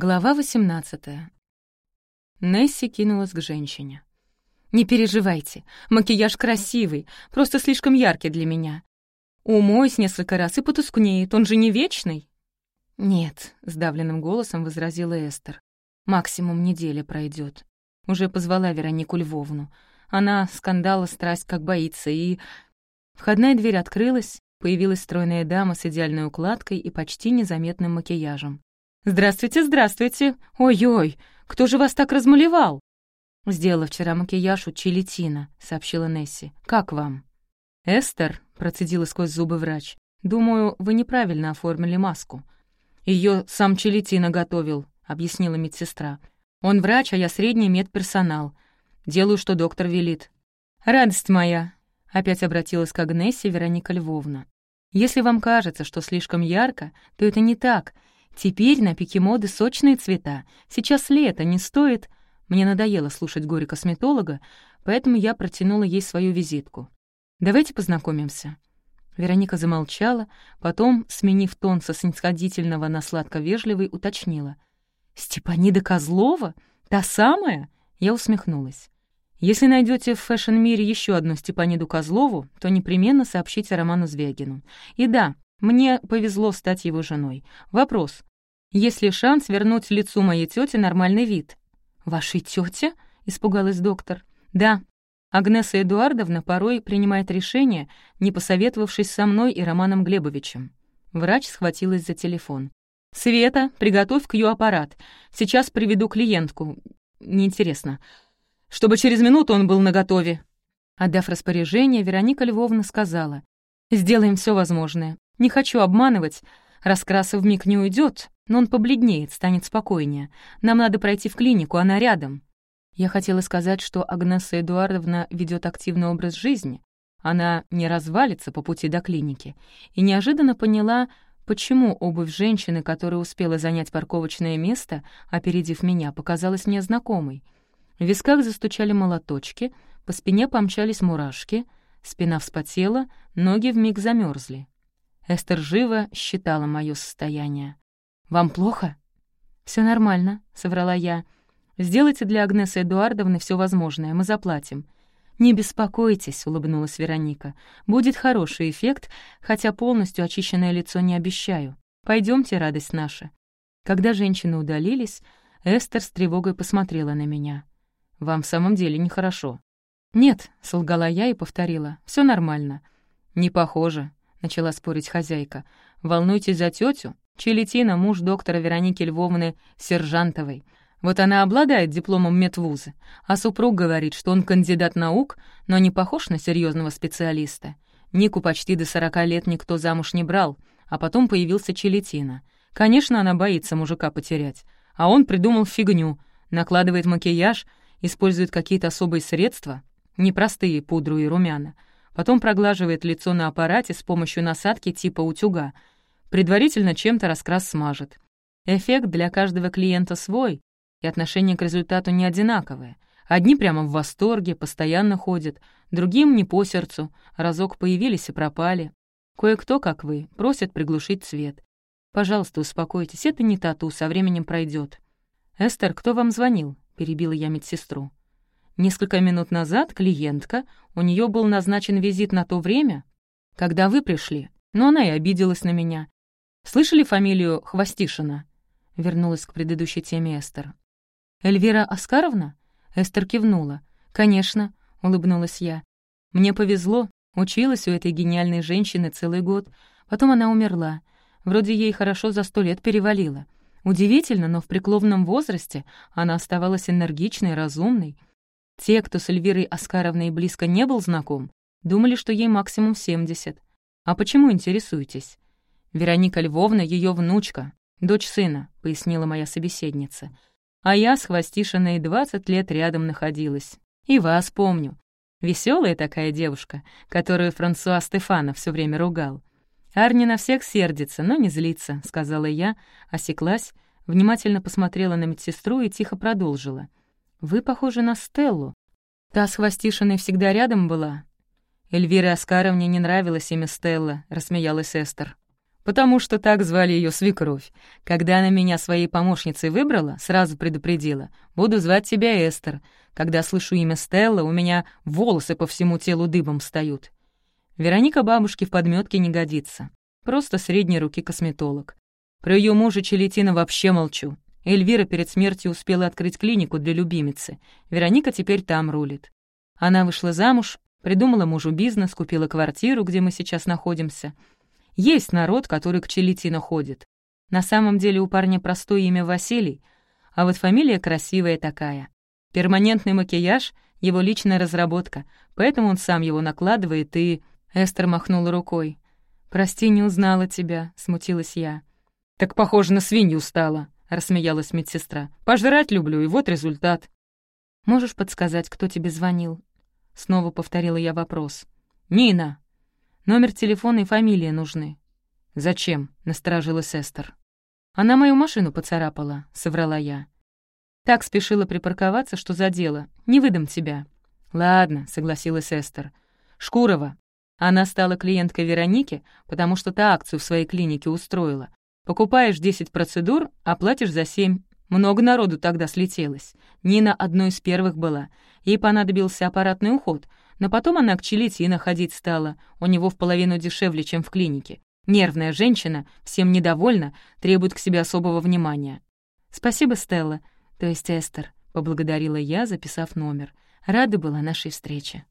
Глава 18. Несси кинулась к женщине. «Не переживайте, макияж красивый, просто слишком яркий для меня. Умоюсь несколько раз и потускнеет, он же не вечный». «Нет», — сдавленным голосом возразила Эстер. «Максимум неделя пройдет. Уже позвала Веронику Львовну. Она скандала страсть как боится, и...» Входная дверь открылась, появилась стройная дама с идеальной укладкой и почти незаметным макияжем. «Здравствуйте, здравствуйте! Ой-ой, кто же вас так размалевал?» «Сделала вчера макияж у Челетина», — сообщила Несси. «Как вам?» «Эстер», — процедила сквозь зубы врач, «думаю, вы неправильно оформили маску». Ее сам Челетина готовил», — объяснила медсестра. «Он врач, а я средний медперсонал. Делаю, что доктор велит». «Радость моя», — опять обратилась к Агнессе Вероника Львовна. «Если вам кажется, что слишком ярко, то это не так. Теперь на пике моды сочные цвета. Сейчас лето, не стоит... Мне надоело слушать горе-косметолога, поэтому я протянула ей свою визитку. «Давайте познакомимся». Вероника замолчала, потом, сменив тон со снисходительного на сладко-вежливый, уточнила. «Степанида Козлова? Та самая?» Я усмехнулась. «Если найдете в фэшн-мире еще одну Степаниду Козлову, то непременно сообщите Роману Звягину. И да, мне повезло стать его женой. Вопрос, есть ли шанс вернуть лицу моей тети нормальный вид?» «Вашей тете? испугалась доктор. «Да. Агнеса Эдуардовна порой принимает решения, не посоветовавшись со мной и Романом Глебовичем». Врач схватилась за телефон. «Света, приготовь к ее аппарат. Сейчас приведу клиентку. Неинтересно. Чтобы через минуту он был наготове». Отдав распоряжение, Вероника Львовна сказала. «Сделаем все возможное. Не хочу обманывать. Раскраса вмиг не уйдет, но он побледнеет, станет спокойнее. Нам надо пройти в клинику, она рядом». Я хотела сказать, что Агнеса Эдуардовна ведет активный образ жизни. Она не развалится по пути до клиники. И неожиданно поняла, почему обувь женщины, которая успела занять парковочное место, опередив меня, показалась мне знакомой. В висках застучали молоточки, по спине помчались мурашки, спина вспотела, ноги вмиг замерзли. Эстер живо считала мое состояние. «Вам плохо?» Все нормально», — соврала я. «Сделайте для Агнесы Эдуардовны все возможное, мы заплатим». «Не беспокойтесь», — улыбнулась Вероника. «Будет хороший эффект, хотя полностью очищенное лицо не обещаю. Пойдемте, радость наша». Когда женщины удалились, Эстер с тревогой посмотрела на меня. «Вам в самом деле нехорошо». «Нет», — солгала я и повторила. Все нормально». «Не похоже», — начала спорить хозяйка. «Волнуйтесь за тетю, Челетина — муж доктора Вероники Львовны Сержантовой. Вот она обладает дипломом медвуза, а супруг говорит, что он кандидат наук, но не похож на серьезного специалиста. Нику почти до сорока лет никто замуж не брал, а потом появился Челетина. Конечно, она боится мужика потерять. А он придумал фигню, накладывает макияж, использует какие-то особые средства, непростые пудру и румяна, потом проглаживает лицо на аппарате с помощью насадки типа утюга — Предварительно чем-то раскрас смажет. Эффект для каждого клиента свой, и отношение к результату не одинаковое. Одни прямо в восторге, постоянно ходят, другим не по сердцу, разок появились и пропали. Кое-кто, как вы, просят приглушить цвет. Пожалуйста, успокойтесь, это не тату, со временем пройдет. «Эстер, кто вам звонил?» — перебила я медсестру. Несколько минут назад клиентка, у нее был назначен визит на то время, когда вы пришли, но она и обиделась на меня. Слышали фамилию Хвостишина?» Вернулась к предыдущей теме Эстер. «Эльвира Оскаровна?» Эстер кивнула. «Конечно», — улыбнулась я. «Мне повезло, училась у этой гениальной женщины целый год. Потом она умерла. Вроде ей хорошо за сто лет перевалило. Удивительно, но в преклонном возрасте она оставалась энергичной, разумной. Те, кто с Эльвирой Оскаровной близко не был знаком, думали, что ей максимум семьдесят. А почему интересуетесь? Вероника Львовна — ее внучка, дочь сына», — пояснила моя собеседница. «А я с Хвостишиной двадцать лет рядом находилась. И вас помню. Веселая такая девушка, которую Франсуа Стефанов все время ругал. Арни на всех сердится, но не злится», — сказала я, осеклась, внимательно посмотрела на медсестру и тихо продолжила. «Вы похожи на Стеллу. Та с Хвостишиной всегда рядом была». «Эльвире Оскаровне не нравилось имя Стелла», — рассмеялась Эстер. потому что так звали ее свекровь. Когда она меня своей помощницей выбрала, сразу предупредила. Буду звать тебя Эстер. Когда слышу имя Стелла, у меня волосы по всему телу дыбом встают. Вероника бабушке в подметке не годится. Просто средней руки косметолог. Про ее мужа Челетина вообще молчу. Эльвира перед смертью успела открыть клинику для любимицы. Вероника теперь там рулит. Она вышла замуж, придумала мужу бизнес, купила квартиру, где мы сейчас находимся. Есть народ, который к Челетина ходит. На самом деле у парня простое имя Василий, а вот фамилия красивая такая. Перманентный макияж — его личная разработка, поэтому он сам его накладывает и... Эстер махнула рукой. «Прости, не узнала тебя», — смутилась я. «Так похоже на свинью стала», — рассмеялась медсестра. «Пожрать люблю, и вот результат». «Можешь подсказать, кто тебе звонил?» Снова повторила я вопрос. «Нина!» «Номер телефона и фамилия нужны». «Зачем?» — насторожилась Эстер. «Она мою машину поцарапала», — соврала я. Так спешила припарковаться, что задела. Не выдам тебя». «Ладно», — согласилась Эстер. «Шкурова. Она стала клиенткой Вероники, потому что та акцию в своей клинике устроила. Покупаешь 10 процедур, а платишь за 7. Много народу тогда слетелось. Нина одной из первых была. Ей понадобился аппаратный уход, но потом она к Челетина ходить стала, у него в половину дешевле, чем в клинике. Нервная женщина, всем недовольна, требует к себе особого внимания. «Спасибо, Стелла», то есть Эстер, — поблагодарила я, записав номер. Рада была нашей встрече.